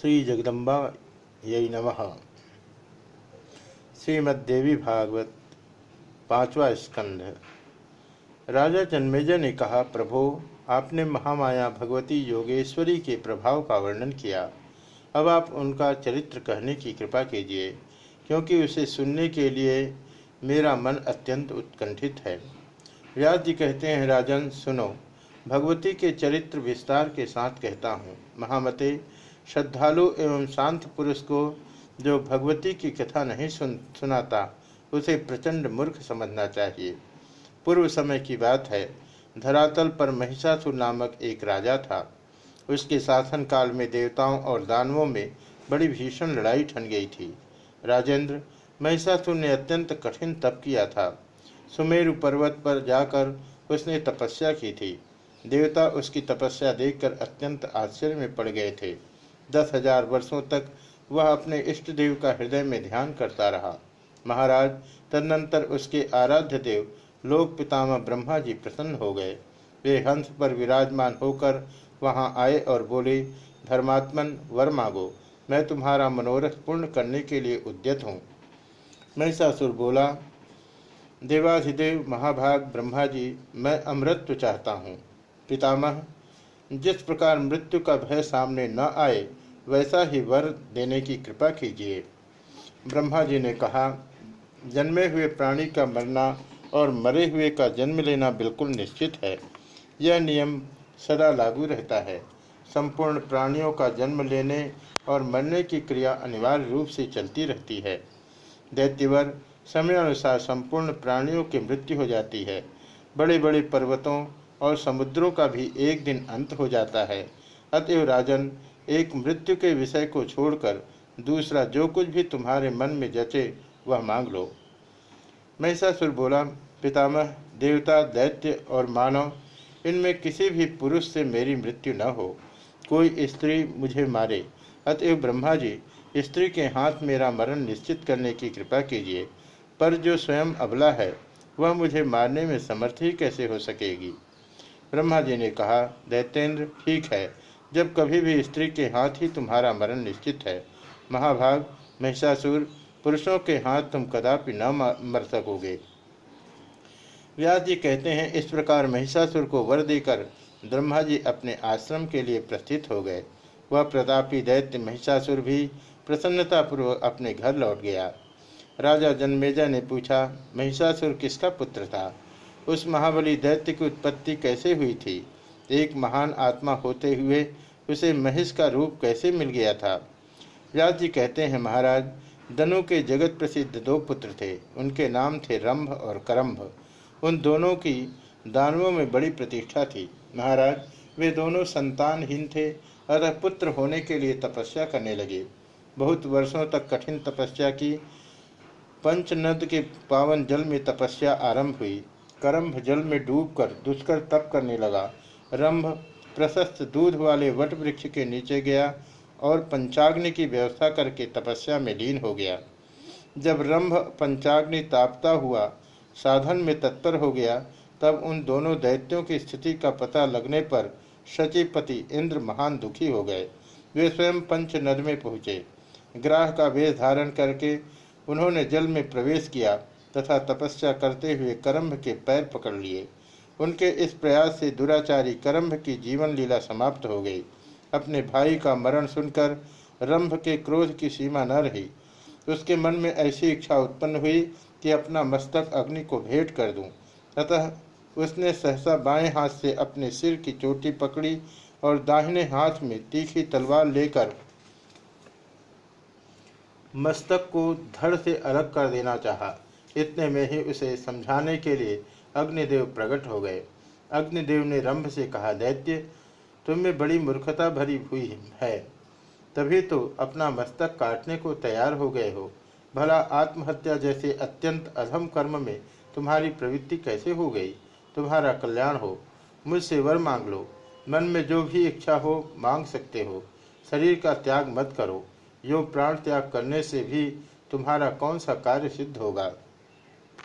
श्री जगदम्बा यही नमः। श्रीमद्देवी भागवत, पांचवा स्कंध। राजा जन्मेजय ने कहा, प्रभो, आपने महामाया भगवती योगेश्वरी के प्रभाव का वर्णन किया। अब आप उनका चरित्र कहने की कृपा कीजिए, क्योंकि उसे सुनने के लिए मेरा मन अत्यंत उत्कंठित है। व्यास जी कहते हैं, राजन, सुनो, भगवती के चरित्र विस्तार के साथ कहता हूँ। महामते श्रद्धालु एवं शांत पुरुष को जो भगवती की कथा नहीं सुन, सुनाता, उसे प्रचंड मूर्ख समझना चाहिए। पूर्व समय की बात है। धरातल पर महिषासुर नामक एक राजा था। उसके शासन काल में देवताओं और दानवों में बड़ी भीषण लड़ाई ठन गई थी। राजेंद्र, महिषासुर ने अत्यंत कठिन तप किया था। सुमेरु पर्वत पर जाकर उसने तपस्या की थी। देवता उसकी तपस्या देखकर अत्यंत आश्चर्य में पड़ गए थे। दस हज़ार वर्षों तक वह अपने इष्ट देव का हृदय में ध्यान करता रहा। महाराज, तदनंतर उसके आराध्य देव, लोक पितामह ब्रह्मा जी प्रसन्न हो गए। वे हंस पर विराजमान होकर वहाँ आए और बोले, धर्मात्मन, वर मांगो। मैं तुम्हारा मनोरथ पूर्ण करने के लिए उद्यत हूँ। महिषासुर बोला, देवाधिदेव, महाभाग, ब्रह्मा जी, मैं अमृत्व चाहता हूँ। पितामह जिस प्रकार मृत्यु का भय सामने न आए, वैसा ही वर देने की कृपा कीजिए। ब्रह्मा जी ने कहा, जन्मे हुए प्राणी का मरना और मरे हुए का जन्म लेना बिल्कुल निश्चित है। यह नियम सदा लागू रहता है। संपूर्ण प्राणियों का जन्म लेने और मरने की क्रिया अनिवार्य रूप से चलती रहती है। दैत्यवर समय अनुसार संपूर्ण प्राणियों की मृत्यु हो जाती है। बड़े बड़े पर्वतों और समुद्रों का भी एक दिन अंत हो जाता है। अतएव राजन, एक मृत्यु के विषय को छोड़कर दूसरा जो कुछ भी तुम्हारे मन में जचे, वह मांग लो। महिषासुर बोला, पितामह, देवता, दैत्य और मानव, इनमें किसी भी पुरुष से मेरी मृत्यु न हो। कोई स्त्री मुझे मारे। अतएव ब्रह्मा जी, स्त्री के हाथ मेरा मरण निश्चित करने की कृपा कीजिए। पर जो स्वयं अबला है, वह मुझे मारने में समर्थ ही कैसे हो सकेगी? ब्रह्मा जी ने कहा, दैतेंद्र, ठीक है। जब कभी भी स्त्री के हाथ ही तुम्हारा मरण निश्चित है। महाभाग, महिषासुर, पुरुषों के हाथ तुम कदापि न मर सकोगे। व्यास जी कहते हैं, इस प्रकार महिषासुर को वर देकर ब्रह्मा जी अपने आश्रम के लिए प्रस्थित हो गए। वह प्रतापी दैत्य महिषासुर भी प्रसन्नतापूर्वक अपने घर लौट गया। राजा जन्मेजा ने पूछा, महिषासुर किसका पुत्र था? उस महाबली दैत्य की उत्पत्ति कैसे हुई थी? एक महान आत्मा होते हुए उसे महिष का रूप कैसे मिल गया था? व्यास जी कहते हैं, महाराज, दनु के जगत प्रसिद्ध दो पुत्र थे। उनके नाम थे रंभ और करम्भ उन दोनों की दानवों में बड़ी प्रतिष्ठा थी। महाराज, वे दोनों संतानहीन थे, अतः पुत्र होने के लिए तपस्या करने लगे। बहुत वर्षों तक कठिन तपस्या की। पंचनद के पावन जल में तपस्या आरंभ हुई। करम्भ जल में डूबकर दुष्कर तप करने लगा। रंभ प्रशस्त दूध वाले वट वृक्ष के नीचे गया और पंचाग्नि की व्यवस्था करके तपस्या में लीन हो गया। जब रंभ पंचाग्नि तापता हुआ, साधन में तत्पर हो गया, तब उन दोनों दैत्यों की स्थिति का पता लगने पर शचीपति इंद्र महान दुखी हो गए। वे स्वयं पंच नद में पहुँचे। ग्राह का वेश धारण करके उन्होंने जल में प्रवेश किया। तथा तपस्या करते हुए करम्भ के पैर पकड़ लिए। उनके इस प्रयास से दुराचारी करम्भ की जीवन लीला समाप्त हो गई। अपने भाई का मरण सुनकर रंभ के क्रोध की सीमा न रही। उसके मन में ऐसी इच्छा उत्पन्न हुई कि अपना मस्तक अग्नि को भेंट कर दूँ। अतः उसने सहसा बाएँ हाथ से अपने सिर की चोटी पकड़ी और दाहिने हाथ में तीखी तलवार लेकर मस्तक को धड़ से अलग कर देना चाहा। इतने में ही उसे समझाने के लिए अग्निदेव प्रकट हो गए। अग्निदेव ने रंभ से कहा, दैत्य तुम्हें बड़ी मूर्खता भरी हुई है। तभी तो अपना मस्तक काटने को तैयार हो गए हो। भला आत्महत्या जैसे अत्यंत अधम कर्म में तुम्हारी प्रवृत्ति कैसे हो गई? तुम्हारा कल्याण हो। मुझसे वर मांग लो। मन में जो भी इच्छा हो, मांग सकते हो। शरीर का त्याग मत करो। यो प्राण त्याग करने से भी तुम्हारा कौन सा कार्य सिद्ध होगा?